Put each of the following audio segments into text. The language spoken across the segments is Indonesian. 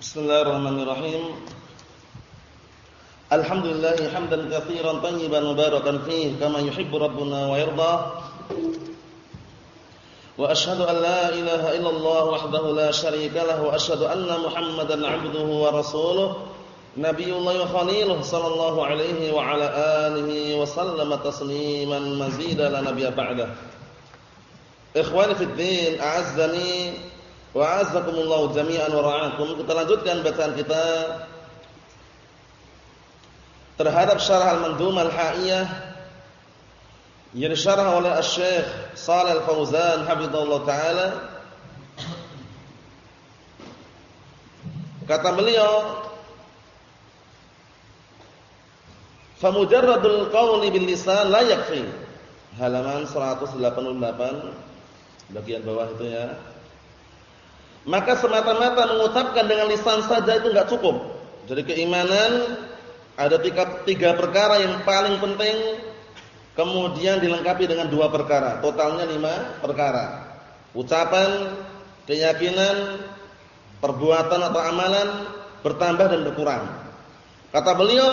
Bismillahirrahmanirrahim. Alhamdulillah hamdan katsiran tayyiban mubarakan fihi kama yuhibbu rabbuna wa yarda. Wa ashhadu an la ilaha illallah wahdahu la syarika lahu wa ashhadu anna Muhammadan 'abduhu wa rasuluh. Nabiyullah wa khaliluh sallallahu alaihi wa ala alihi wa sallama tasliman mazida la nabiyya ba'dah. Ikhwani fid din, a'azzani Wa azzakumullahu jami'an wa ra'akum. Kita lanjutkan bacaan kita terhadap syarah al-mandhum al-ha'iyah yang disyarah oleh Asy-Syaikh Shalih Al-Fauzan hafizallahu taala. Kata beliau, "Famujarradul qawli bil lisan la yakfi." Halaman 188 bagian bawah itu ya. Maka semata-mata mengucapkan dengan lisan saja itu enggak cukup. Jadi keimanan ada tiga, tiga perkara yang paling penting kemudian dilengkapi dengan dua perkara. Totalnya lima perkara. Ucapan, keyakinan, perbuatan atau amalan bertambah dan berkurang. Kata beliau,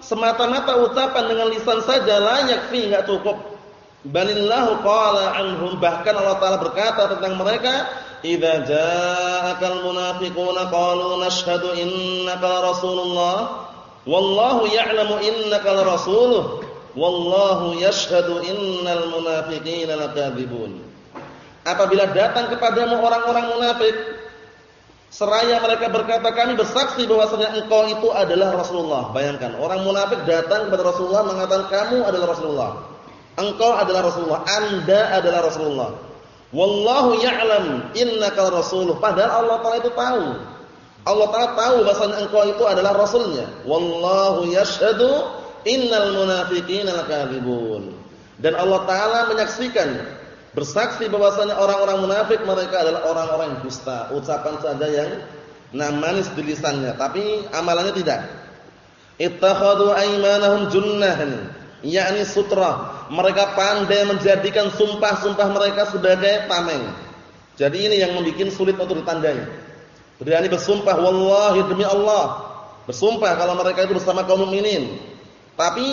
semata-mata ucapan dengan lisan saja layak fi enggak cukup. Balillahu qala anhum bahkan Allah taala berkata tentang mereka idza ja'akal munafiquna qalu nashhadu innaka rasulullah wallahu ya'lamu innaka rasuluh wallahu yashhadu innal munafiqina lakadzibun. Apabila datang kepadamu orang-orang munafik seraya mereka berkata kami bersaksi bahwasanya engkau itu adalah Rasulullah. Bayangkan orang munafik datang kepada Rasulullah mengatakan kamu adalah Rasulullah. Engkau adalah Rasulullah. Anda adalah Rasulullah Wallahu ya'lam innaka rasuluh. Padahal Allah Taala itu tahu. Allah Taala tahu bahwasanya engkau itu adalah rasulnya. Wallahu yashhadu innal munafiqina lakadzibun. Dan Allah Taala menyaksikan bersaksi bahwasanya orang-orang munafik mereka adalah orang-orang yang dusta. Ucapan saja yang nah manis di lisannya, tapi amalannya tidak. Ittakhadhu aymanahum junnahan yakni sutra. Mereka pandai menjadikan sumpah-sumpah mereka sebagai tameng. Jadi ini yang membuat sulit untuk ditandai. Berani bersumpah wallahi demi Allah. Bersumpah kalau mereka itu bersama kaum mukminin. Tapi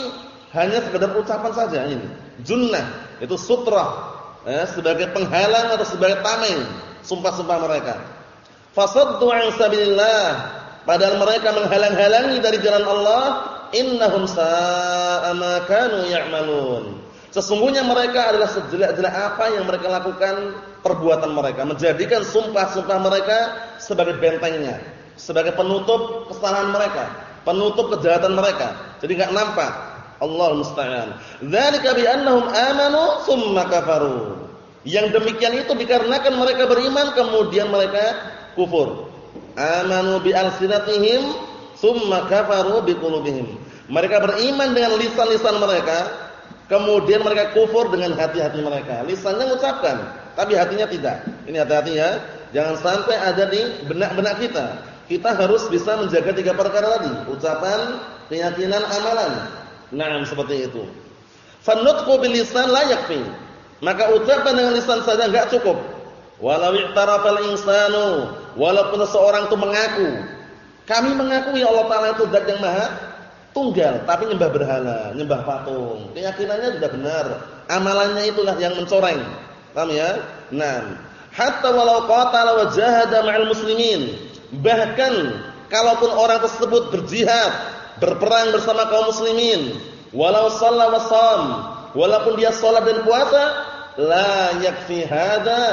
hanya sekedar ucapan saja ini. Junnah itu sutra ya, sebagai penghalang atau sebagai tameng sumpah-sumpah mereka. Fasaddu an sabilillah padahal mereka menghalang-halangi dari jalan Allah innahum sa'a ma kanu ya'malun. Sesungguhnya mereka adalah sejelek-jelek apa yang mereka lakukan perbuatan mereka, menjadikan sumpah-sumpah mereka sebagai bentengnya, sebagai penutup kesalahan mereka, penutup kejahatan mereka. Jadi enggak nampak. Allah musta'an. Dzalika bi annahum amanu tsumma kafaru. Yang demikian itu dikarenakan mereka beriman kemudian mereka kufur. Amanu bi alsinatihim Summa kafaru biqulubihim. Mereka beriman dengan lisan-lisan mereka, kemudian mereka kufur dengan hati-hati mereka. Lisannya mengucapkan, tapi hatinya tidak. Ini hati-hati ya. Jangan sampai ada di benak-benak kita. Kita harus bisa menjaga tiga perkara tadi, ucapan, keyakinan, amalan. Nah, seperti itu. Fanutqu bil lisan la yakfi. Maka ucapan dengan lisan saja enggak cukup. Walau i'tarafal insanu, walaupun seseorang itu mengaku kami mengakui Allah Taala itu zat yang maha tunggal, tapi nyembah berhala, nyembah patung. Keyakinannya sudah benar, amalannya itulah yang mencoreng. Paham ya? Nah, hatta walau qatala wa jahada ma'al muslimin, bahkan kalaupun orang tersebut berjihad, berperang bersama kaum muslimin, walau shalla wa sham, walaupun dia salat dan puasa, la yakfi hada,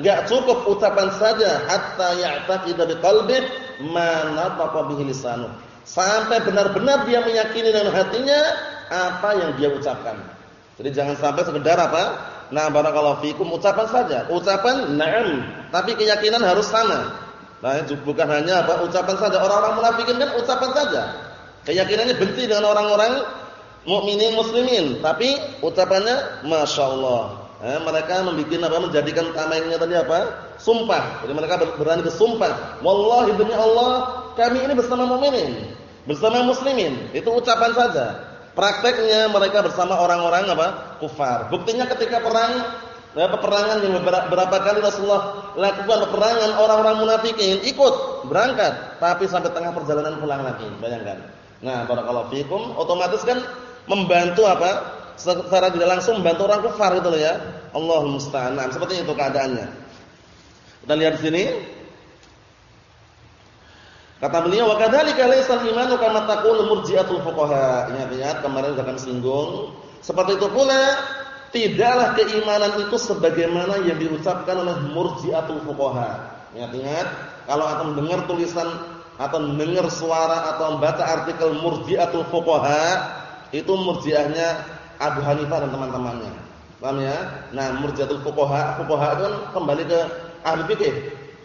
enggak cukup ucapan saja hatta ya'taqida biqalbihi mana tapa bihi lisanu. Sampai benar-benar dia meyakini dengan hatinya apa yang dia ucapkan. Jadi jangan sampai sekedar apa? Nah, barakallahu fikum ucapan saja. Ucapan na'am, tapi keyakinan harus sama. Nah, bukan hanya apa? Ucapan saja. Orang-orang munafikin kan ucapan saja. Keyakinannya benci dengan orang-orang mukminin muslimin, tapi ucapannya masyaallah. Eh, mereka membuat apa? Menjadikan tamengnya tadi apa? Sumpah. Jadi mereka berani bersumpah. Wallahi demi Allah, kami ini bersama mukminin, bersama muslimin. Itu ucapan saja. Prakteknya mereka bersama orang-orang apa? Kufar. Buktinya ketika perang Nah, peperangan yang beberapa, berapa kali Rasulullah lakukan peperangan orang-orang munafikin ikut berangkat tapi sampai tengah perjalanan pulang lagi bayangkan nah barakallahu fikum otomatis kan membantu apa secara tidak langsung membantu orang kafir gitu loh ya. Allahul musta'an. Nah, seperti itu keadaannya. Kita lihat di sini. Kata beliau wa kadzalika laysal imanu kama taqulu murji'atul fuqaha. Ingat-ingat kemarin sudah kami singgung. Seperti itu pula tidaklah keimanan itu sebagaimana yang diucapkan oleh murji'atul fuqaha. Ingat-ingat, kalau akan mendengar tulisan atau mendengar suara atau membaca artikel murji'atul fuqaha, itu murji'ahnya Abu Hanifah dan teman-temannya. Paham ya? Nah, murji'atul fuqaha, fuqaha itu kan kembali ke ahli fikih.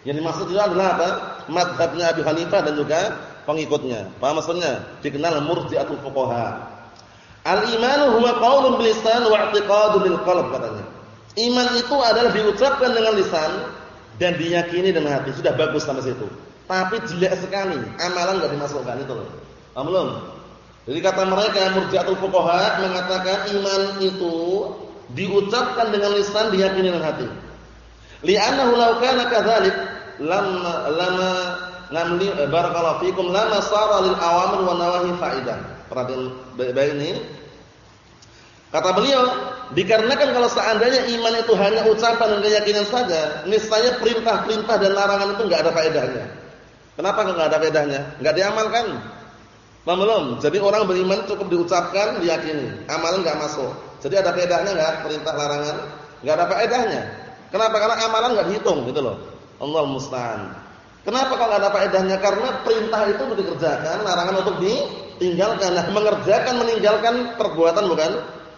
Yang dimaksud itu adalah apa? Madhabnya Abu Hanifah dan juga pengikutnya. Paham maksudnya? Dikenal murji'atul fuqaha. Al-imanu huwa qaulun bil lisan wa i'tiqadun bil qalb katanya. Iman itu adalah diucapkan dengan lisan dan diyakini dengan hati. Sudah bagus sampai situ. Tapi jelek sekali, amalan enggak dimasukkan itu loh. Belum. Jadi kata mereka Murji'atul Fuqaha mengatakan iman itu diucapkan dengan lisan, diyakini dengan hati. Li'annahu law kana kadzalik lama lama namli barakallahu fikum lama sara lil awamir wa nawahi faidah. Perhatian baik-baik ini. Kata beliau, dikarenakan kalau seandainya iman itu hanya ucapan dan keyakinan saja, niscaya perintah-perintah dan larangan itu enggak ada faedahnya. Kenapa enggak ada faedahnya? Enggak diamalkan. Paham belum? Jadi orang beriman cukup diucapkan, diyakini. Amalan enggak masuk. Jadi ada faedahnya enggak perintah larangan? Enggak ada faedahnya. Kenapa? Karena amalan enggak dihitung gitu loh. Allah musta'an. Kenapa kalau enggak ada faedahnya? Karena perintah itu untuk dikerjakan, larangan untuk di tinggalkan. Nah, mengerjakan meninggalkan perbuatan bukan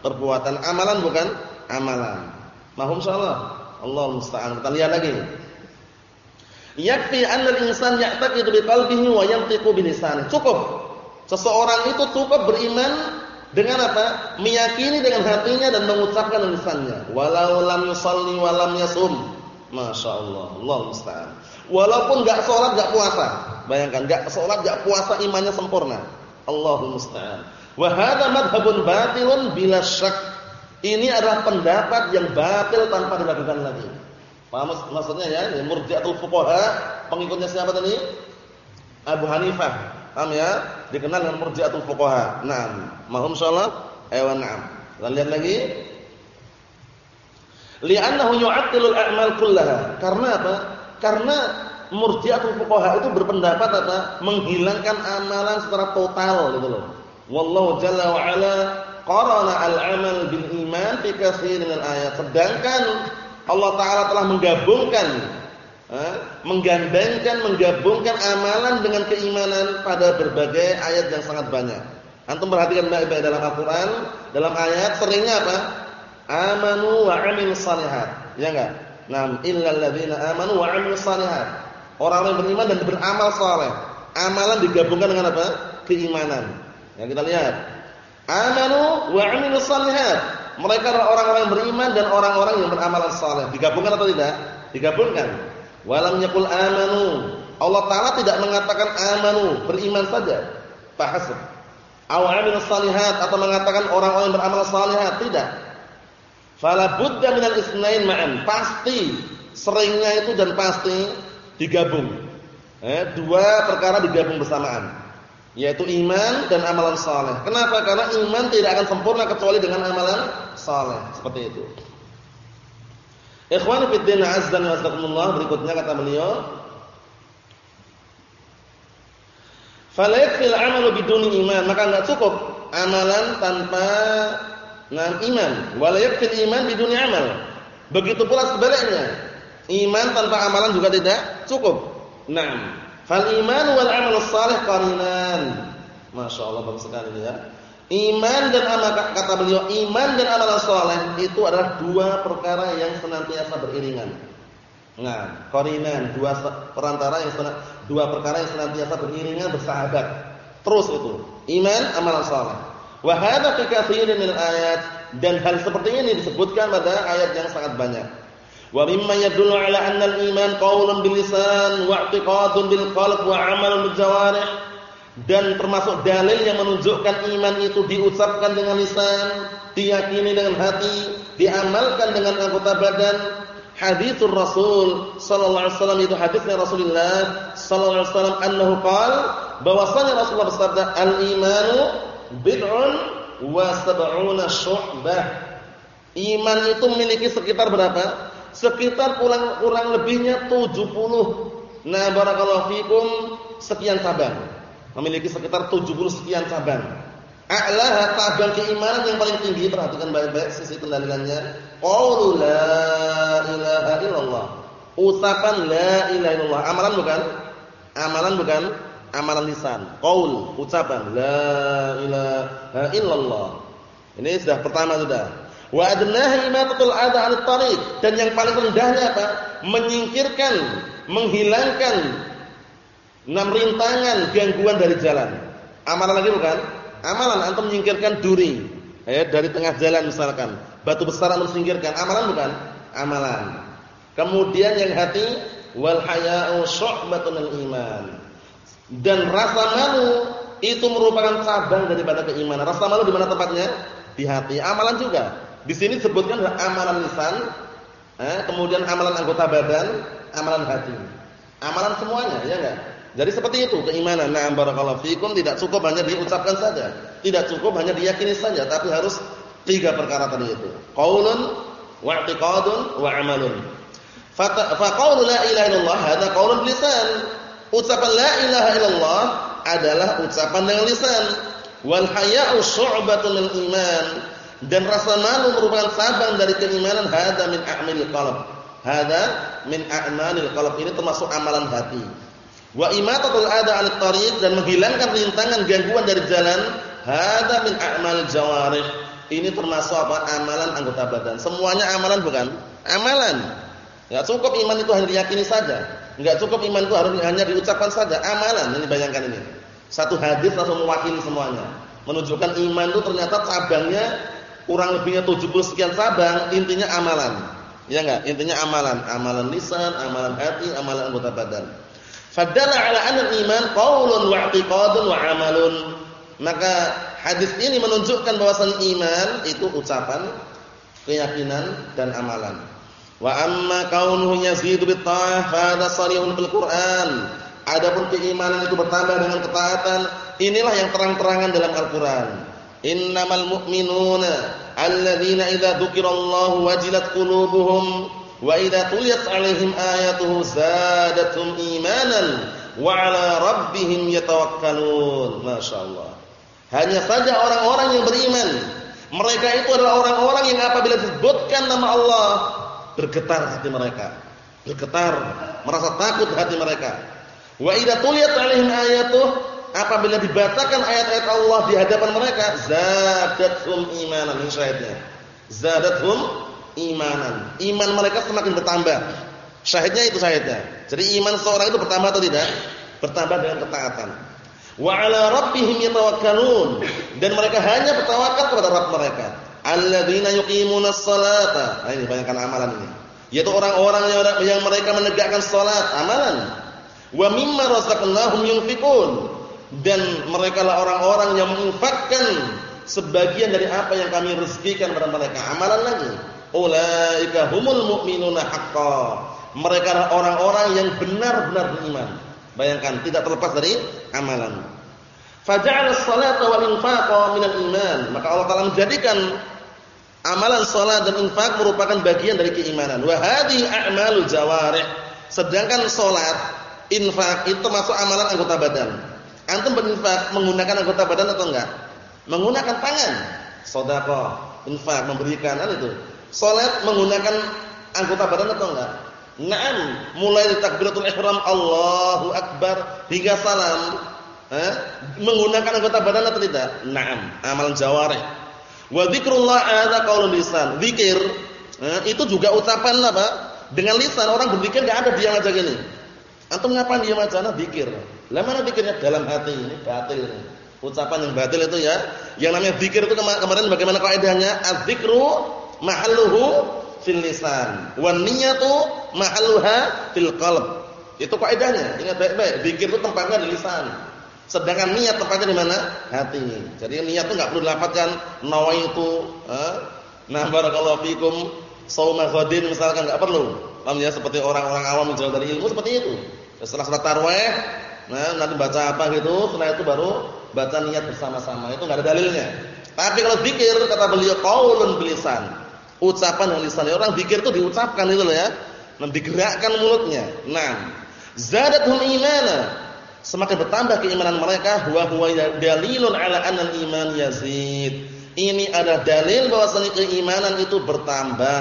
perbuatan, amalan bukan amalan. Mahum insyaallah. Allah musta'an. Kita lihat lagi. Yakfi anna al-insan ya'taqidu bi qalbihi wa yantiqu bi lisanihi. Cukup. Seseorang itu cukup beriman dengan apa? Meyakini dengan hatinya dan mengucapkan lisannya. Walau lam yusalli wa lam yasum. Masya Allah. Allah musta'an. Walaupun enggak sholat, enggak puasa. Bayangkan, enggak sholat, enggak puasa, imannya sempurna. Allahul musta'an. Wa hadha madhhabun batilun bila syak. Ini adalah pendapat yang batil tanpa diragukan lagi. Paham maksudnya ya? Murji'atul fuqaha, pengikutnya siapa tadi? Abu Hanifah. Paham ya? Dikenal dengan Murji'atul fuqaha. Naam. Mahum insyaallah? Ayo na'am. Kita lihat lagi. Li'annahu yu'attilul a'mal kullaha. Karena apa? Karena Murji'atul fuqaha itu berpendapat apa? Menghilangkan amalan secara total gitu loh. Wallahu jalla wa qarana al-amal bil iman fi katsirin min ayat. Sedangkan Allah taala telah menggabungkan menggandengkan menggabungkan amalan dengan keimanan pada berbagai ayat yang sangat banyak. Antum perhatikan baik-baik dalam Al-Qur'an, dalam ayat seringnya apa? Amanu wa 'amilus shalihat. Ya enggak? Nam illal ladzina amanu wa 'amilus shalihat. Orang-orang yang beriman dan beramal saleh. Amalan digabungkan dengan apa? Keimanan. Ya kita lihat. Amanu wa 'amilus shalihat. Mereka adalah orang-orang yang beriman dan orang-orang yang beramal saleh. Digabungkan atau tidak? Digabungkan. Walam yakul amanu. Allah Taala tidak mengatakan amanu, beriman saja. Fahasab. Aw 'amilus shalihat atau mengatakan orang-orang yang beramal salihat, tidak. Fala budda minal isnain ma'an. Pasti seringnya itu dan pasti digabung. Eh, dua perkara digabung bersamaan, yaitu iman dan amalan saleh. Kenapa? Karena iman tidak akan sempurna kecuali dengan amalan saleh. Seperti itu. Ikhwan fi din azza wa jalla berikutnya kata beliau Fala yakfil amalu biduni iman, maka enggak cukup amalan tanpa nan iman. Wala yakfil iman biduni amal. Begitu pula sebaliknya. Iman tanpa amalan juga tidak cukup. Naam. Fal iman wal amal salih qarinan. Masya Allah bagus sekali ya. Iman dan amal kata beliau iman dan amal saleh itu adalah dua perkara yang senantiasa beriringan. Nah, qarinan dua perantara yang dua perkara yang senantiasa beriringan bersahabat. Terus itu, iman amal saleh. Wa hadza fi katsirin min ayat dan hal seperti ini disebutkan pada ayat yang sangat banyak. Wa mimma yadullu ala anna al-iman qaulun bil lisan wa i'tiqadun bil qalb wa 'amalun bil jawarih. Dan termasuk dalil yang menunjukkan iman itu diucapkan dengan lisan, diyakini dengan hati diamalkan dengan anggota badan. Hadithur Rasul sallallahu alaihi wasallam itu hadisnya Rasulullah sallallahu alaihi wasallam annahu qala bahwasanya Rasulullah bersabda al-imanu bid'un wa sab'una syu'bah. Iman itu memiliki sekitar berapa? Sekitar kurang kurang lebihnya 70 nah barakallahu fikum sekian cabang memiliki sekitar 70 sekian cabang A'laha cabang keimanan yang paling tinggi perhatikan baik-baik sisi kendalilannya. Qaulu la ilaha illallah. Ucapan la ilaha illallah. Amalan bukan? Amalan bukan? Amalan lisan. Qaul, ucapan la ilaha illallah. Ini sudah pertama sudah. Wa adnaha imatatul adha 'anil tariq dan yang paling rendahnya apa? Menyingkirkan, menghilangkan enam rintangan gangguan dari jalan. Amalan lagi bukan? Amalan antum menyingkirkan duri ya, dari tengah jalan misalkan. Batu besar antum singkirkan. Amalan bukan? Amalan. Kemudian yang hati wal haya'u syu'batun iman. Dan rasa malu itu merupakan cabang daripada keimanan. Rasa malu di mana tempatnya? Di hati. Amalan juga. Di sini disebutkan amalan lisan, eh, kemudian amalan anggota badan, amalan hati. Amalan semuanya, ya enggak? Jadi seperti itu keimanan. Nah, barakallahu fikum tidak cukup hanya diucapkan saja. Tidak cukup hanya diyakini saja, tapi harus tiga perkara tadi itu. Qaulun wa i'tiqadun wa 'amalun. Fa qaulu la ilaha illallah hadza qaulun lisan. Ucapan la ilaha illallah adalah ucapan dengan lisan. Wal haya'u syu'batun min iman. Dan rasa malu merupakan cabang dari keimanan hadza min a'malil qalb. Hadza min a'malil qalb. Ini termasuk amalan hati. Wa imatatul ada 'anil tariq dan menghilangkan rintangan gangguan dari jalan, hada min a'mal jawarih. Ini termasuk apa? Amalan anggota badan. Semuanya amalan bukan? Amalan. Enggak cukup iman itu hanya diyakini saja. Enggak cukup iman itu harus hanya diucapkan saja. Amalan. Ini bayangkan ini. Satu hadis langsung mewakili semuanya. Menunjukkan iman itu ternyata cabangnya kurang lebihnya 70 sekian cabang, intinya amalan. Ya enggak? Intinya amalan, amalan lisan, amalan hati, amalan anggota badan. Fadalla ala anna iman qaulun wa i'tiqadun wa 'amalun. Maka hadis ini menunjukkan bahwasan iman itu ucapan, keyakinan dan amalan. Wa amma kaunuhu yazidu bit ta'ah fa hadha sarihun fil Qur'an. Adapun keimanan itu bertambah dengan ketaatan, inilah yang terang-terangan dalam Al-Qur'an. Innamal mu'minuna alladzina idza dzukirallahu wajilat qulubuhum Wa idza tuliyat 'alaihim ayatuhu zadatuhum imanan wa 'ala rabbihim yatawakkalun. Masyaallah. Hanya saja orang-orang yang beriman, mereka itu adalah orang-orang yang apabila disebutkan nama Allah, bergetar hati mereka. Bergetar, merasa takut hati mereka. Wa idza tuliyat 'alaihim ayatuhu apabila dibacakan ayat-ayat Allah di hadapan mereka, zadatuhum imanan. Ini. Zadatuhum imanan. Iman mereka semakin bertambah. Syahidnya itu syahidnya. Jadi iman seorang itu bertambah atau tidak? Bertambah dengan ketaatan. Wa 'ala rabbihim yatawakkalun dan mereka hanya bertawakal kepada Rabb mereka. Alladzina yuqimunas salata. Nah, ini banyakkan amalan ini. Yaitu orang-orang yang, yang mereka menegakkan salat, amalan. Wa mimma razaqnahum yunfiqun dan mereka lah orang-orang yang menginfakkan sebagian dari apa yang kami rezekikan kepada mereka, amalan lagi. Ulaika humul mu'minuna haqqan. Mereka adalah orang-orang yang benar-benar beriman. Bayangkan tidak terlepas dari amalan. Faja'ala as-salata wal infaqa minal iman. Maka Allah Taala menjadikan amalan salat dan infak merupakan bagian dari keimanan. Wa hadhihi a'malul. Sedangkan salat, infak itu masuk amalan anggota badan. Antum berinfak menggunakan anggota badan atau enggak? Menggunakan tangan. Sedekah, infak, memberikan kan itu. Salat menggunakan anggota badan atau enggak? Naam, mulai dari takbiratul ihram Allahu akbar hingga salam, eh, menggunakan anggota badan atau tidak? Naam, amalan jawarih. Wa dzikrullah ada qaulul lisan. Zikir eh, itu juga ucapan apa? Dengan lisan orang berzikir enggak ada diam aja gini. Antum ngapain diam aja? Nah, zikir. Lah mana zikirnya dalam hati ini batil ini. Ucapan yang batil itu ya. Yang namanya zikir itu kemarin bagaimana kaidahnya? Az-zikru mahalluhu fil lisan wan niyatu mahalluha fil qalb. Itu kaidahnya. Ingat baik-baik, zikir itu tempatnya di lisan. Sedangkan niat tempatnya di mana? Hati. Jadi niat itu enggak perlu dilafazkan nawaitu, eh? Nah, barakallahu fikum, sauma ghadin misalkan enggak perlu. Paham ya seperti orang-orang awam menjauh dari ilmu seperti itu. Setelah salat tarawih, nah nanti baca apa gitu, setelah itu baru baca niat bersama-sama. Itu enggak ada dalilnya. Tapi kalau zikir kata beliau qaulun bilisan. Ucapan dengan lisan. Orang zikir itu diucapkan itu loh ya. Dan digerakkan mulutnya. Nah, zadatul imana. Semakin bertambah keimanan mereka huwa huwa dalilun ala anna iman yazid. Ini adalah dalil bahwasanya keimanan itu bertambah.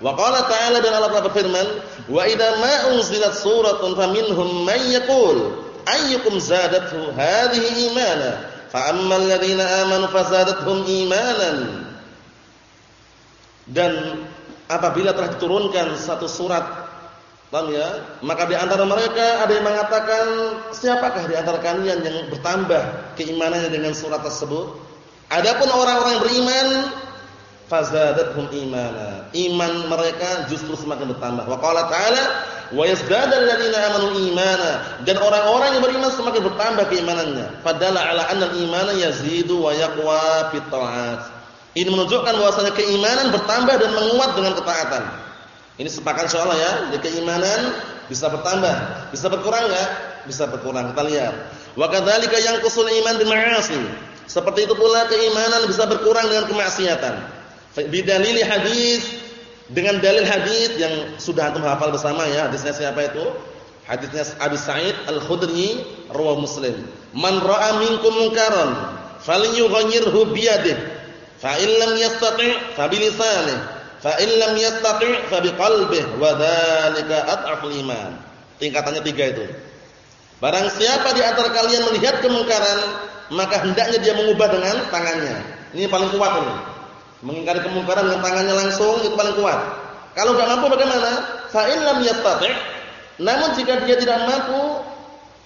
Wa qala ta'ala dan Allah berfirman, "Wa idza ma suratun faminhum man yaqul ayyukum zadathu hadhihi imana." Fa ammal ladzina amanu fazadathum imanan. Dan apabila telah diturunkan satu surat Paham ya? Maka di antara mereka ada yang mengatakan, siapakah di antara kalian yang bertambah keimanannya dengan surat tersebut? Adapun orang-orang yang beriman, fazadathum imana. Iman mereka justru semakin bertambah. Wa qala ta'ala, wa yazdadal ladzina amanu imana. Dan orang-orang yang beriman semakin bertambah keimanannya. Fadalla ala anna al-imana yazidu wa yaqwa fit. Ini menunjukkan bahwasanya keimanan bertambah dan menguat dengan ketaatan. Ini sepakat insyaallah ya. Jadi keimanan bisa bertambah, bisa berkurang enggak? Bisa berkurang. Kita lihat. Wa kadzalika yanqusul iman bil ma'asi. Seperti itu pula keimanan bisa berkurang dengan kemaksiatan. Bidalili hadis dengan dalil hadis yang sudah antum hafal bersama ya. Hadisnya siapa itu? Hadisnya Abi Sa'id Al-Khudri rawi Muslim. Man ra'a minkum munkaran falyughayyirhu biyadihi fa in lam yastati' fa bilisanihi Fa in lam yastati' fa biqalbihi wa dzalika adhaful iman. Tingkatannya tiga itu. Barang siapa di antara kalian melihat kemungkaran, maka hendaknya dia mengubah dengan tangannya. Ini paling kuat ini. Mengingkari kemungkaran dengan tangannya langsung itu paling kuat. Kalau enggak mampu bagaimana? Fa in lam yastati' namun jika dia tidak mampu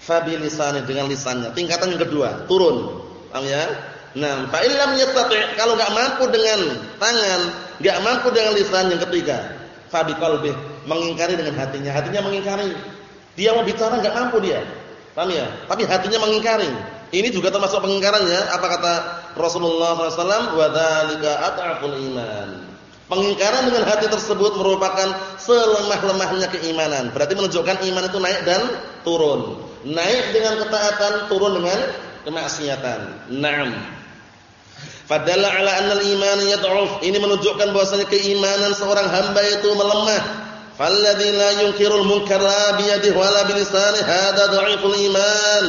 fa bilisani dengan lisannya. Tingkatan yang kedua, turun. Paham ya? Nah, fa in lam yastati' kalau enggak mampu dengan tangan Gak mampu dengan lisan yang ketiga. Fabi qalbih, mengingkari dengan hatinya. Hatinya mengingkari. Dia mau bicara gak mampu dia. Paham ya? Tapi hatinya mengingkari. Ini juga termasuk pengingkarannya. Apa kata Rasulullah SAW? Wa dzalika at'aful iman. Pengingkaran dengan hati tersebut merupakan selemah-lemahnya keimanan. Berarti menunjukkan iman itu naik dan turun. Naik dengan ketaatan, turun dengan kemaksiatan. Naam. Fadalla ala anna al-iman yad'uf. Ini menunjukkan bahwasanya keimanan seorang hamba itu melemah. Falladzi la yunkirul munkar la bi yadihi wa bi lisanihi hadza dha'iful iman.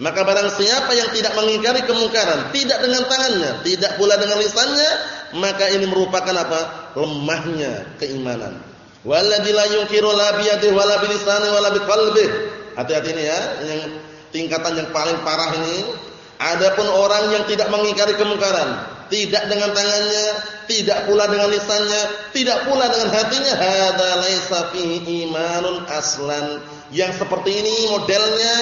Maka barang siapa yang tidak mengingkari kemungkaran, tidak dengan tangannya, tidak pula dengan lisannya, maka ini merupakan apa? lemahnya keimanan. Walladzi la yunkiru la bi yadihi wa bi lisanihi bi qalbihi. Hati-hati ini ya, yang tingkatan yang paling parah ini Adapun orang yang tidak mengingkari kemungkaran, tidak dengan tangannya, tidak pula dengan lisannya, tidak pula dengan hatinya, hadza laisa imanun aslan. Yang seperti ini modelnya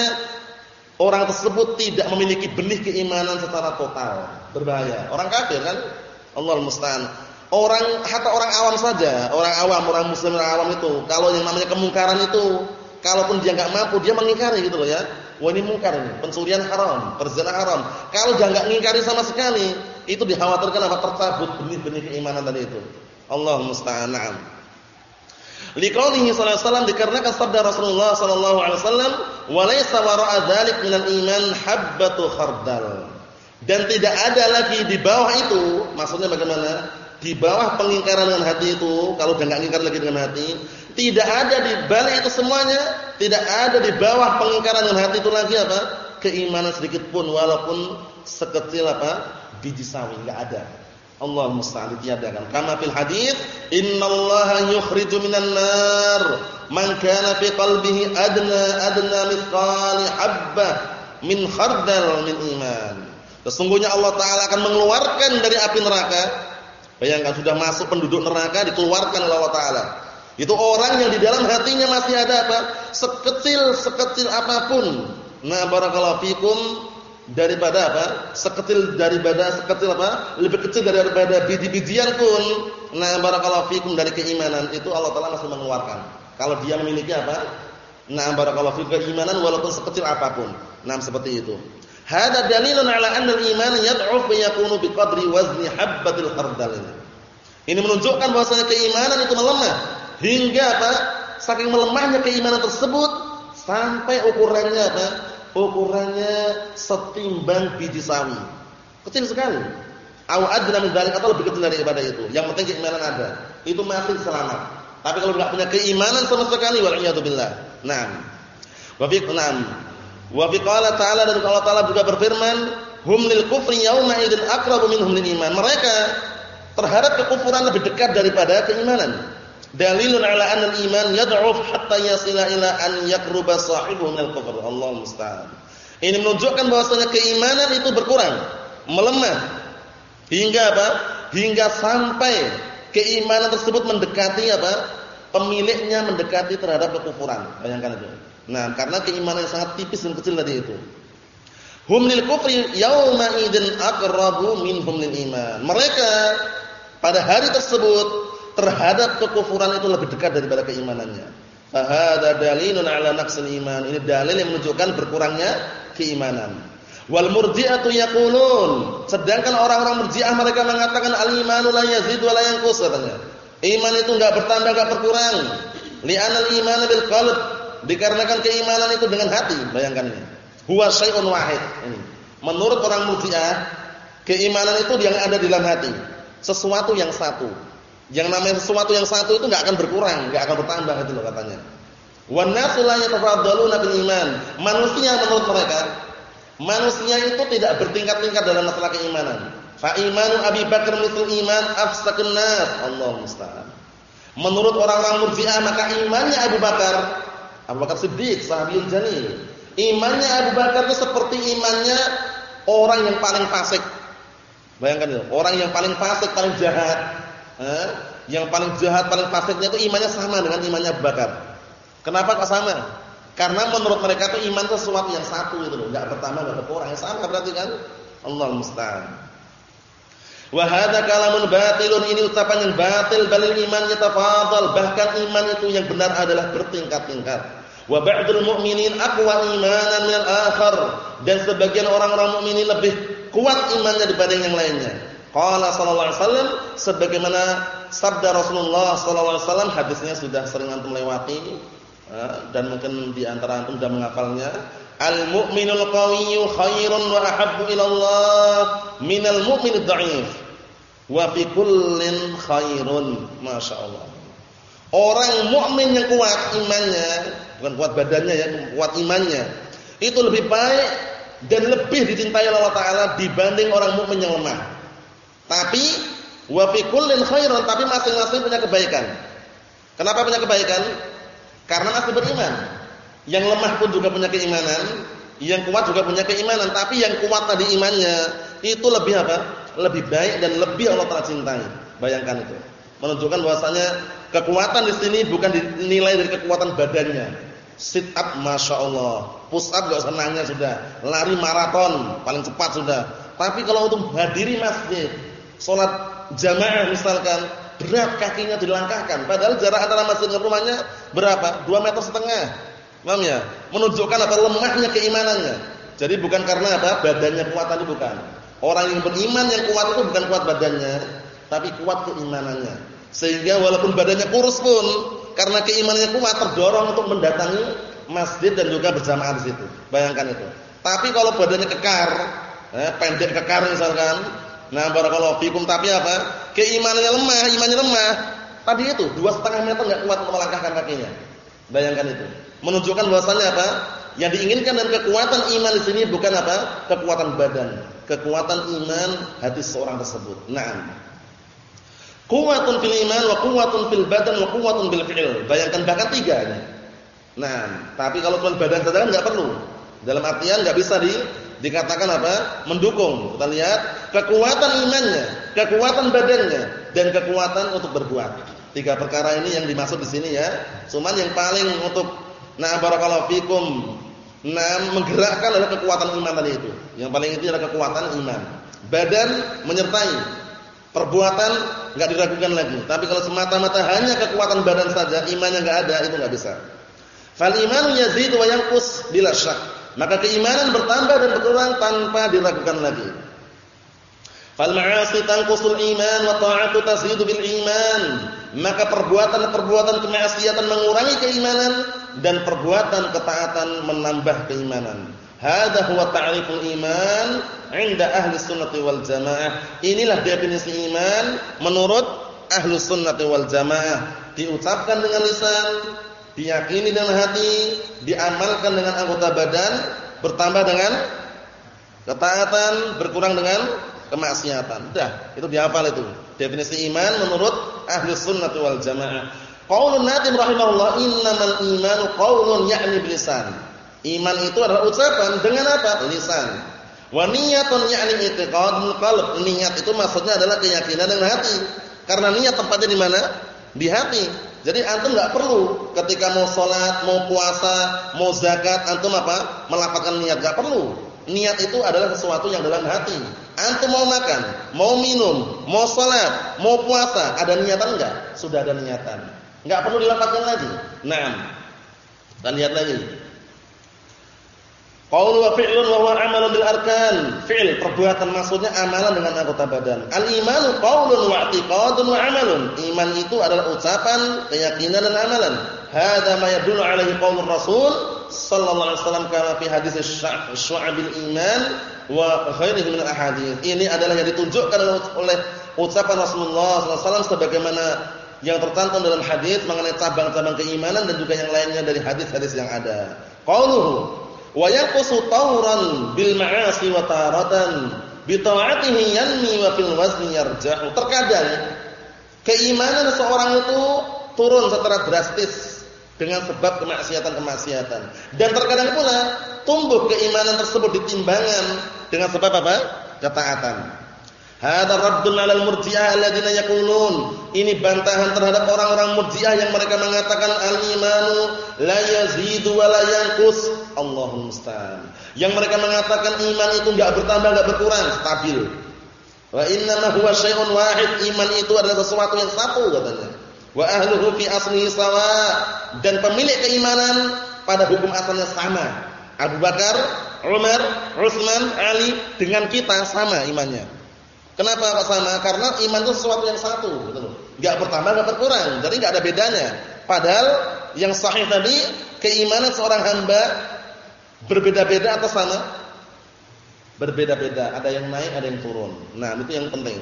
orang tersebut tidak memiliki benih keimanan secara total. Berbahaya. Orang kafir kan? Allah musta'an. Orang hatta orang awam saja, orang awam, orang muslim orang awam itu, kalau yang namanya kemungkaran itu, kalaupun dia enggak mampu, dia mengingkari gitu loh ya. Wah ini mungkar ini, pencurian haram, perzina haram. Kalau dia enggak ngingkari sama sekali, itu dikhawatirkan apa tercabut benih-benih keimanan tadi itu. Allah musta'an. Liqaulihi sallallahu alaihi wasallam dikarenakan sabda Rasulullah sallallahu alaihi wasallam, "Wa laysa wara'a dzalik minal iman habbatu khardal." Dan tidak ada lagi di bawah itu, maksudnya bagaimana? Di bawah pengingkaran dengan hati itu, kalau dia enggak ngingkar lagi dengan hati, tidak ada di balik itu semuanya, tidak ada di bawah pengingkaran dengan hati itu lagi apa? Keimanan sedikit pun walaupun sekecil apa? biji sawi, enggak ada. Allah musta'an kan. Kama fil hadis, "Innallaha yukhriju minan nar man kana fi qalbihi adna adna mithqali habbah min khardal min iman." Sesungguhnya Allah taala akan mengeluarkan dari api neraka. Bayangkan sudah masuk penduduk neraka dikeluarkan oleh Allah taala itu orang yang di dalam hatinya masih ada apa? Sekecil-sekecil apa pun. Nah, barakallahu fikum daripada apa? Sekecil daripada sekecil apa? Lebih kecil daripada biji-bijian pun. Nah, barakallahu fikum dari keimanan itu Allah Taala masih mengeluarkan. Kalau dia memiliki apa? Nah, barakallahu fikum keimanan walaupun sekecil apa pun. Nah, seperti itu. Hada dalilun ala anna al-iman yad'uf wa yakunu biqadri wazni habbatil khardal. Ini menunjukkan bahwasanya keimanan itu melemah hingga apa? Saking melemahnya keimanan tersebut sampai ukurannya apa? Ukurannya setimbang biji sawi. Kecil sekali. Au adna min dzalik atau lebih kecil dari ibadah itu. Yang penting keimanan ada. Itu masih selamat. Tapi kalau enggak punya keimanan sama sekali wal iyadu billah. Naam. Wa fi ta'ala dan Allah Ta'ala juga berfirman, "Hum lil kufri yauma idzin aqrabu minhum lil iman." Mereka terhadap kekufuran lebih dekat daripada keimanan. Dalilun ala anna al-iman yad'uf hatta yasila ila an yaqruba sahibuhu minal kufr. Allah musta'an. Ini menunjukkan bahwasanya keimanan itu berkurang, melemah hingga apa? Hingga sampai keimanan tersebut mendekati apa? Pemiliknya mendekati terhadap kekufuran. Bayangkan itu. Nah, karena keimanan yang sangat tipis dan kecil tadi itu. Hum lil kufri yauma idzin aqrabu minhum lil iman. Mereka pada hari tersebut terhadap kekufuran itu lebih dekat daripada keimanannya. Fahada dalilun ala naqsil iman. Ini dalil yang menunjukkan berkurangnya keimanan. Wal murji'atu yaqulun, sedangkan orang-orang murji'ah mereka mengatakan al-imanu la yazid wa la yanqus katanya. Iman itu enggak bertambah enggak berkurang. Li'anna al-iman bil qalb, dikarenakan keimanan itu dengan hati, bayangkan ini. Huwa syai'un wahid. Menurut orang murji'ah, keimanan itu yang ada di dalam hati sesuatu yang satu. Yang namanya sesuatu yang satu itu enggak akan berkurang, enggak akan bertambah itu loh katanya. Wan nasu la yatafadhaluna bil iman. Manusia menurut mereka, manusia itu tidak bertingkat-tingkat dalam masalah keimanan. Fa imanu Abi Bakar mithl iman afsakun nas. Allah musta'an. Menurut orang-orang Murji'ah maka imannya Abu Bakar, Abu Bakar Siddiq, sahabiyul jalil. Imannya Abu Bakar itu seperti imannya orang yang paling fasik Bayangkan itu, orang yang paling fasik, paling jahat, yang paling jahat, paling fasiknya itu imannya sama dengan imannya Abu Bakar. Kenapa kok sama? Karena menurut mereka itu iman itu sesuatu yang satu itu loh, enggak bertambah, enggak berkurang. Yang sama berarti kan? Allah musta'an. Wa hadza kalamun batilun ini ucapan yang batil balil iman yatafadhal bahkan iman itu yang benar adalah bertingkat-tingkat. Wa ba'dul mu'minin aqwa imanan minal akhar dan sebagian orang-orang mukminin lebih kuat imannya dibanding yang lainnya. Qala sallallahu alaihi wasallam sebagaimana sabda Rasulullah sallallahu alaihi wasallam hadisnya sudah sering antum lewati dan mungkin di antara antum sudah menghafalnya. Al mu'minul qawiyyu khairun wa ahabbu ila Allah minal mu'minid dha'if. Wa fi kullin khairun. Masyaallah. Orang mukmin yang kuat imannya, bukan kuat badannya ya, kuat imannya. Itu lebih baik dan lebih dicintai Allah taala dibanding orang mukmin yang lemah. Tapi wa fi kullin tapi masing-masing punya kebaikan. Kenapa punya kebaikan? Karena masih beriman. Yang lemah pun juga punya keimanan, yang kuat juga punya keimanan, tapi yang kuat tadi imannya itu lebih apa? Lebih baik dan lebih Allah taala cintai. Bayangkan itu. Menunjukkan bahwasanya kekuatan di sini bukan dinilai dari kekuatan badannya, sit up masya Allah, push up gak usah sudah, lari maraton paling cepat sudah. Tapi kalau untuk hadiri masjid, sholat jamaah misalkan, berat kakinya dilangkahkan. Padahal jarak antara masjid dengan rumahnya berapa? Dua meter setengah. Paham ya? Menunjukkan apa lemahnya keimanannya. Jadi bukan karena apa badannya kuat tadi bukan. Orang yang beriman yang kuat itu bukan kuat badannya, tapi kuat keimanannya. Sehingga walaupun badannya kurus pun karena keimanannya kuat terdorong untuk mendatangi masjid dan juga berjamaah di situ. Bayangkan itu. Tapi kalau badannya kekar, eh, pendek kekar misalkan, nah barakallahu fikum tapi apa? Keimanannya lemah, imannya lemah. Tadi itu dua setengah meter nggak kuat untuk melangkahkan kakinya. Bayangkan itu. Menunjukkan bahwasannya apa? Yang diinginkan dan kekuatan iman di sini bukan apa? Kekuatan badan, kekuatan iman hati seorang tersebut. Nah, Kuwatun fil iman wa kuwatun fil badan wa kuwatun bil fi'il. Bayangkan bahkan tiga ini. Nah, tapi kalau cuma badan saja kan enggak perlu. Dalam artian enggak bisa di dikatakan apa? mendukung. Kita lihat kekuatan imannya, kekuatan badannya dan kekuatan untuk berbuat. Tiga perkara ini yang dimaksud di sini ya. Cuman yang paling untuk nah barakallahu fikum nah menggerakkan adalah kekuatan iman tadi itu. Yang paling inti adalah kekuatan iman. Badan menyertai Perbuatan enggak diragukan lagi. Tapi kalau semata-mata hanya kekuatan badan saja, imannya enggak ada, itu enggak bisa. Fal imanu yazid wa yanqus bila syak. Maka keimanan bertambah dan berkurang tanpa diragukan lagi. Fal ma'asi tanqusul iman wa ta'atu tazidu bil iman. Maka perbuatan-perbuatan kemaksiatan mengurangi keimanan dan perbuatan ketaatan menambah keimanan. Hada huwa ta'riful iman 'inda ahli sunnati wal jamaah. Inilah definisi iman menurut ahli sunnati wal jamaah. Diucapkan dengan lisan, diyakini dengan hati, diamalkan dengan anggota badan, bertambah dengan ketaatan, berkurang dengan kemaksiatan. Dah, itu dihafal itu. Definisi iman menurut ahli sunnah wal jamaah. Qaulun Nadim rahimahullah innamal imanu qaulun ya'ni bilisan. Iman itu adalah ucapan dengan apa? Lisan. Wa niyatun ya'ni i'tiqadul qalb. Niat itu maksudnya adalah keyakinan dengan hati. Karena niat tempatnya di mana? Di hati. Jadi antum enggak perlu ketika mau salat, mau puasa, mau zakat antum apa? Melafalkan niat enggak perlu. Niat itu adalah sesuatu yang dalam hati. Antum mau makan, mau minum, mau salat, mau puasa, ada niatan enggak? Sudah ada niatan. Enggak perlu dilafazkan lagi. Naam. Dan lihat lagi. Qaul wa fi'lun wa huwa amalun bil arkan. Fi'il perbuatan maksudnya amalan dengan anggota badan. Al imanu qaulun wa i'tiqadun wa amalun. Iman itu adalah ucapan, keyakinan dan amalan. Hada ma yadullu alaihi qaulur Rasul sallallahu alaihi wasallam kama fi hadis syu'abil iman wa ghairihi min ahadits. Ini adalah yang ditunjukkan oleh ucapan Rasulullah sallallahu alaihi wasallam sebagaimana yang tercantum dalam hadis mengenai cabang-cabang keimanan dan juga yang lainnya dari hadis-hadis yang ada. Qauluhu wa yanqusu tawran bil ma'asi wa taratan bi ta'atihi yanmi wa fil. Terkadang keimanan seorang itu turun secara drastis dengan sebab kemaksiatan-kemaksiatan. Dan terkadang pula tumbuh keimanan tersebut di timbangan dengan sebab apa? Ketaatan. Hada raddun 'alal murji'ah alladziina yaqulun. Ini bantahan terhadap orang-orang murji'ah yang mereka mengatakan al-imanu la yazidu wa la musta'an. Yang mereka mengatakan iman itu enggak bertambah enggak berkurang, stabil. Wa inna ma huwa syai'un wahid. Iman itu adalah sesuatu yang satu katanya wa ahluhu fi aslihi sawa dan pemilik keimanan pada hukum asalnya sama. Abu Bakar, Umar, Utsman, Ali dengan kita sama imannya. Kenapa kok sama? Karena iman itu sesuatu yang satu, gitu Enggak bertambah, enggak berkurang. Jadi enggak ada bedanya. Padahal yang sahih tadi keimanan seorang hamba berbeda-beda atau sama? Berbeda-beda, ada yang naik, ada yang turun. Nah, itu yang penting.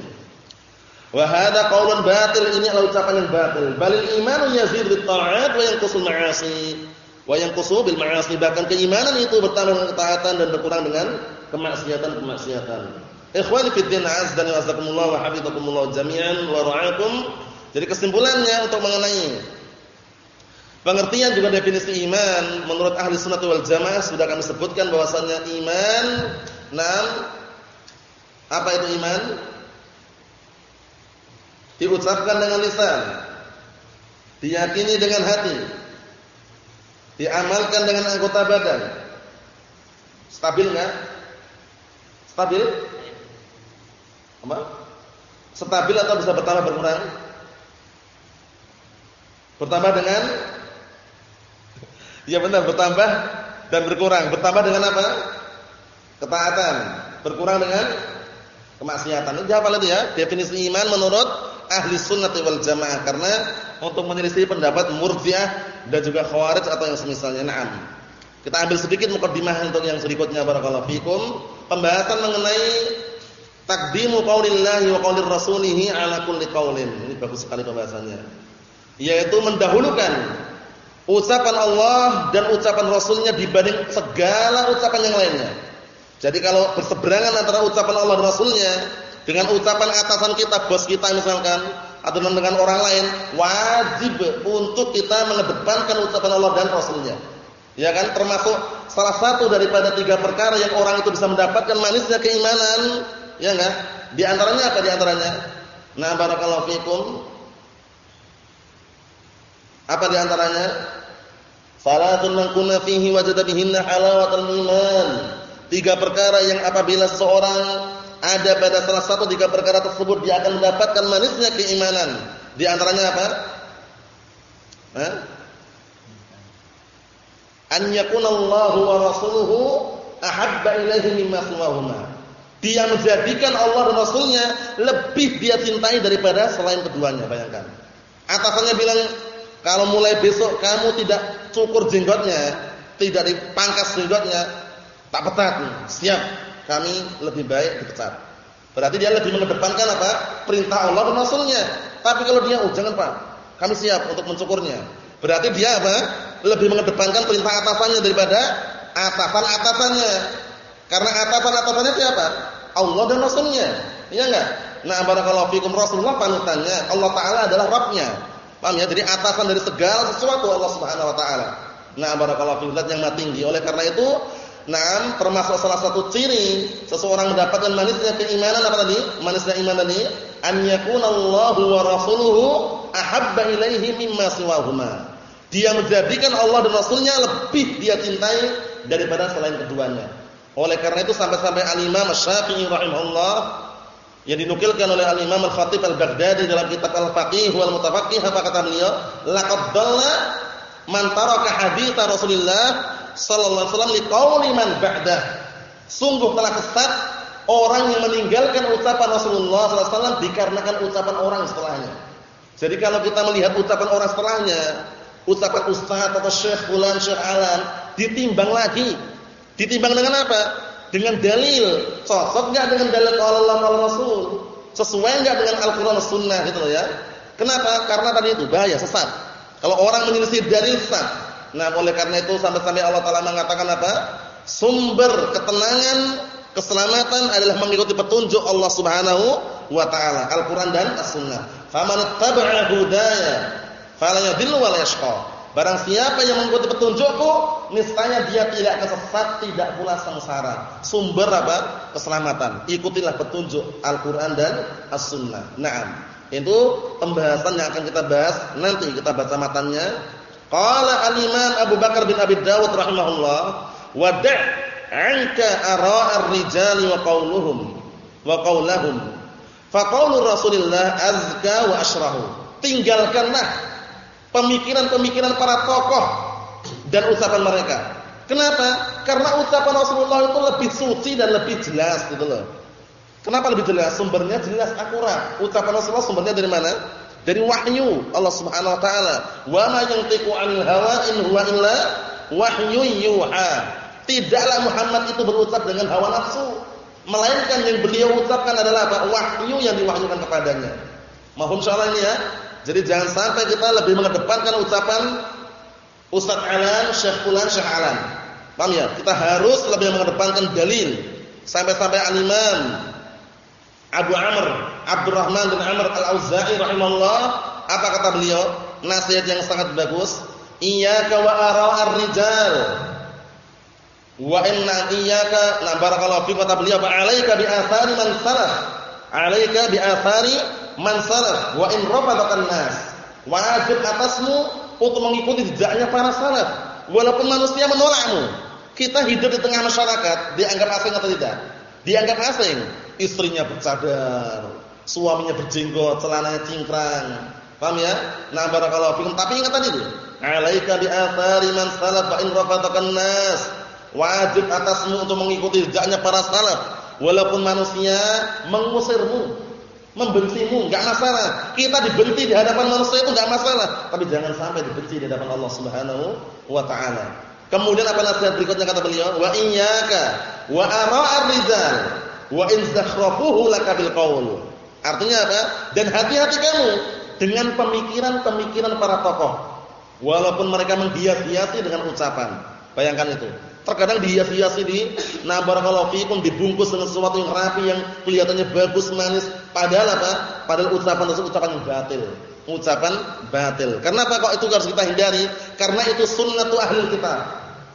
Wa hadza qaulun batil ini adalah ucapan yang batil. Balil imanu yazid bit ta'at wa yanqusul ma'asi. Wa yanqusu bil ma'asi bahkan keimanan itu bertambah dengan ketaatan dan berkurang dengan kemaksiatan-kemaksiatan. Ikhwani fid din azza wa jazakumullah wa hafizakumullah jami'an wa ra'akum. Jadi kesimpulannya untuk mengenai pengertian juga definisi iman menurut ahli sunnah wal jamaah sudah kami sebutkan bahwasannya iman enam apa itu iman? diucapkan dengan lisan, diyakini dengan hati, diamalkan dengan anggota badan. Stabil enggak? Stabil? Apa? Stabil atau bisa bertambah berkurang? Bertambah dengan Ya benar, bertambah dan berkurang. Bertambah dengan apa? Ketaatan. Berkurang dengan kemaksiatan. Ini apa itu ya? Definisi iman menurut ahli sunnah wal jamaah karena untuk menyelisih pendapat murjiah dan juga khawarij atau yang semisalnya na'am. Kita ambil sedikit mukadimah untuk yang berikutnya barakallahu fikum, pembahasan mengenai takdimu qaulillahi wa qaulir rasulih ala kulli qaulin. Ini bagus sekali pembahasannya. Yaitu mendahulukan ucapan Allah dan ucapan Rasulnya dibanding segala ucapan yang lainnya. Jadi kalau berseberangan antara ucapan Allah dan Rasulnya dengan ucapan atasan kita, bos kita misalkan, atau dengan orang lain, wajib untuk kita mengedepankan ucapan Allah dan Rasulnya. Ya kan, termasuk salah satu daripada tiga perkara yang orang itu bisa mendapatkan manisnya keimanan, ya enggak? Di antaranya apa di antaranya? Nah, barakallahu fikum. Apa di antaranya? Salatun man kunna fihi wajada bihinna halawatul iman. Tiga perkara yang apabila seseorang ada pada salah satu tiga perkara tersebut dia akan mendapatkan manisnya keimanan. Di antaranya apa? Hah? An yakunallahu wa rasuluhu ahabba ilaihi mimma siwahuma. Dia menjadikan Allah dan Rasulnya lebih dia cintai daripada selain keduanya. Bayangkan. Atasannya bilang, kalau mulai besok kamu tidak cukur jenggotnya, tidak dipangkas jenggotnya, tak pecat, siap. Kami lebih baik dipecat. Berarti dia lebih mengedepankan apa? Perintah Allah dan Rasulnya. Tapi kalau dia, oh jangan pak, kami siap untuk mencukurnya. Berarti dia apa? Lebih mengedepankan perintah atasannya daripada atasan-atasannya. Karena atasan-atasannya siapa? Allah dan Rasulnya. Iya enggak? Nah, barakallahu fikum Rasulullah panutannya, Allah taala adalah Rabbnya. Paham ya? Jadi atasan dari segala sesuatu Allah Subhanahu wa taala. Nah, barakallahu fikum yang maha tinggi. Oleh karena itu, nah termasuk salah satu ciri seseorang mendapatkan manisnya keimanan apa tadi? Manisnya iman tadi, an yakunallahu wa rasuluhu ahabba ilaihi mimma siwahuma. Dia menjadikan Allah dan Rasulnya lebih dia cintai daripada selain keduanya. Oleh karena itu sampai-sampai Al-Imam Syafi'i rahimahullah yang dinukilkan oleh Al-Imam Al-Khatib Al-Baghdadi dalam kitab Al-Faqih wal Mutafaqih apa kata beliau? Laqad dalla man taraka hadits Rasulullah sallallahu alaihi wasallam liqauli man ba'dah. Sungguh telah sesat orang yang meninggalkan ucapan Rasulullah sallallahu alaihi wasallam dikarenakan ucapan orang setelahnya. Jadi kalau kita melihat ucapan orang setelahnya, ucapan ustaz atau syekh fulan, syekh alan, ditimbang lagi Ditimbang dengan apa? Dengan dalil. Cocok enggak dengan dalil Allah dan Rasul? Sesuai enggak dengan Al-Qur'an dan Sunnah gitu ya. Kenapa? Karena tadi itu bahaya sesat. Kalau orang menyelisih dalil sesat. Nah, oleh karena itu sampai-sampai Allah taala mengatakan apa? Sumber ketenangan, keselamatan adalah mengikuti petunjuk Allah Subhanahu wa taala, Al-Qur'an dan As-Sunnah. Faman tabi'a hudaya fala yadhillu. Barang siapa yang mengikuti petunjukku, niscaya dia tidak kesesat, tidak pula sengsara. Sumber apa? Keselamatan. Ikutilah petunjuk Al-Qur'an dan As-Sunnah. Naam. Itu pembahasan yang akan kita bahas nanti kita baca matanya. Qala al-Imam Abu Bakar bin Abi Dawud rahimahullah, "Wada' 'anka ara'ar rijali wa qauluhum wa qaulahum." Fa qaulu Rasulillah azka wa asyrahu. Tinggalkanlah pemikiran-pemikiran para tokoh dan ucapan mereka. Kenapa? Karena ucapan Rasulullah itu lebih suci dan lebih jelas gitu loh. Kenapa lebih jelas? Sumbernya jelas akurat. Ucapan Rasulullah sumbernya dari mana? Dari wahyu Allah Subhanahu wa taala. Wa ma yantiqu 'anil hawa in huwa illa wahyu yuha. Tidaklah Muhammad itu berucap dengan hawa nafsu, melainkan yang beliau ucapkan adalah apa? Wahyu yang diwahyukan kepadanya. Mohon ini ya. Jadi jangan sampai kita lebih mengedepankan ucapan Ustaz Alan, Syekh Fulan, Syekh Alan. Paham ya? Kita harus lebih mengedepankan dalil. Sampai-sampai al-Imam Abu Amr, Abdurrahman bin Amr Al-Auza'i rahimahullah, apa kata beliau? Nasihat yang sangat bagus. Iyyaka wa ara'ar rijal. Wa inna iyyaka la barakallahu fi kata beliau, "Alaika bi athari man salaf." Alaika bi athari man salaf wa in rafadakan nas. Wajib atasmu untuk mengikuti jejaknya para salaf walaupun manusia menolakmu. Kita hidup di tengah masyarakat, dianggap asing atau tidak? Dianggap asing. Istrinya bercadar, suaminya berjenggot, celananya cingkrang. Paham ya? Nah, barakallahu fikum. Tapi ingat tadi itu. Alaika bi athari man salaf wa in rafadakan nas. Wajib atasmu untuk mengikuti jejaknya para salaf walaupun manusia mengusirmu membencimu enggak masalah. Kita dibenci di hadapan manusia itu enggak masalah, tapi jangan sampai dibenci di hadapan Allah Subhanahu wa taala. Kemudian apa nasihat berikutnya kata beliau? Wa iyyaka wa ara'ar rijal wa in zakhrafuhu laka bil qaul. Artinya apa? Dan hati-hati kamu dengan pemikiran-pemikiran para tokoh. Walaupun mereka menghias-hiasi dengan ucapan. Bayangkan itu. Terkadang dihias-hiasi di nah barakallahu fikum dibungkus dengan sesuatu yang rapi yang kelihatannya bagus manis padahal apa? Padahal ucapan tersebut ucapan yang batil. Ucapan batil. Kenapa kok itu harus kita hindari? Karena itu sunnatu ahli kitab.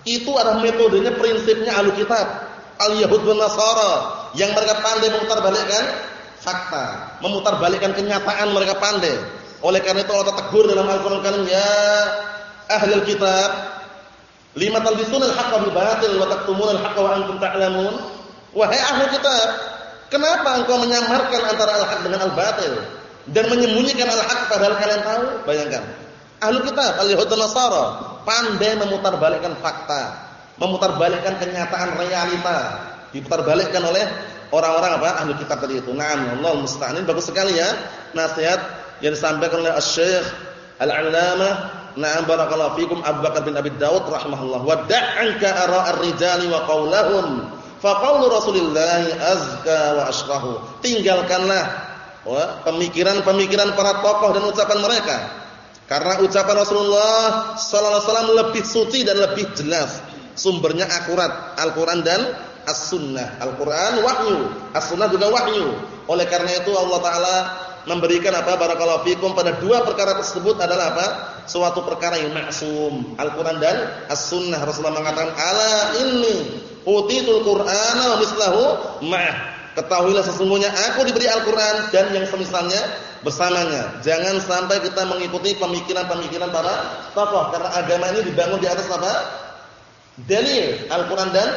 Itu adalah metodenya prinsipnya ahli kitab. Al-Yahud dan Nasara yang mereka pandai memutarbalikkan fakta, memutarbalikkan kenyataan mereka pandai. Oleh karena itu Allah tegur dalam Al-Qur'an Karim ya ahli kitab Lima talbisunal haqqa bil batil wa taktumunal haqqa wa antum ta'lamun. Wahai ahli kitab, kenapa engkau menyamarkan antara al-haq dengan al-batil dan menyembunyikan al-haq padahal kalian tahu? Bayangkan. Ahli kitab, al-yahud dan nasara, pandai memutarbalikkan fakta, memutarbalikkan kenyataan realita, diputarbalikkan oleh orang-orang apa? Ahli kitab tadi itu. Naam, Allah musta'an. Bagus sekali ya nasihat yang disampaikan oleh Asy-Syaikh Al-'Allamah Na'am barakallahu fikum Abu Bakar bin Abi Dawud rahimahullah. Wa da'anka ara ar-rijali wa qawlahum. Fa qawlu Rasulillah azka wa ashrahu. Tinggalkanlah pemikiran-pemikiran para tokoh dan ucapan mereka. Karena ucapan Rasulullah sallallahu alaihi wasallam lebih suci dan lebih jelas. Sumbernya akurat, Al-Qur'an dan As-Sunnah. Al-Qur'an wahyu, As-Sunnah juga wahyu. Oleh karena itu Allah taala memberikan apa barakallahu fikum pada dua perkara tersebut adalah apa? Suatu perkara yang maksum, Al-Qur'an dan As-Sunnah. Rasulullah mengatakan, "Ala inni utitul Qur'ana wa mislahu ma'ah." Ketahuilah sesungguhnya aku diberi Al-Qur'an dan yang semisalnya bersamanya. Jangan sampai kita mengikuti pemikiran-pemikiran para tokoh karena agama ini dibangun di atas apa? Dalil Al-Qur'an dan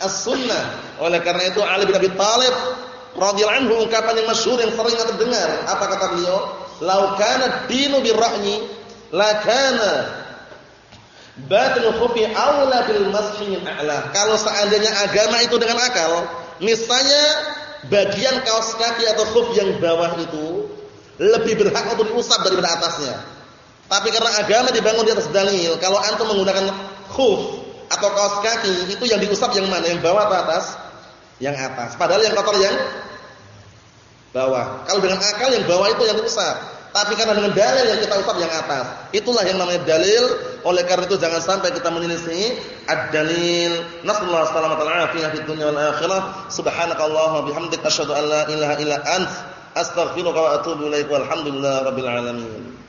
As-Sunnah. Oleh karena itu Ali bin Abi Thalib radhiyallahu anhu ungkapan yang masyhur yang sering kita dengar. Apa kata beliau? "Lau kana dinu birra'yi, la kana batil khufi aula bil mashi a'la." Kalau seandainya agama itu dengan akal, misalnya bagian kaos kaki atau khuf yang bawah itu lebih berhak untuk diusap daripada atasnya. Tapi karena agama dibangun di atas dalil, kalau antum menggunakan khuf atau kaos kaki, itu yang diusap yang mana? Yang bawah atau atas? Yang atas. Padahal yang kotor yang bawah. Kalau dengan akal yang bawah itu yang diusap. Tapi karena dengan dalil yang kita usap yang atas. Itulah yang namanya dalil. Oleh karena itu jangan sampai kita menyelisih ad-dalil. Nasallahu alaihi wasallam fid dunya wal akhirah. Subhanakallahumma bihamdika asyhadu an la ilaha illa ant astaghfiruka wa atubu ilaik. Walhamdulillahirabbil alamin.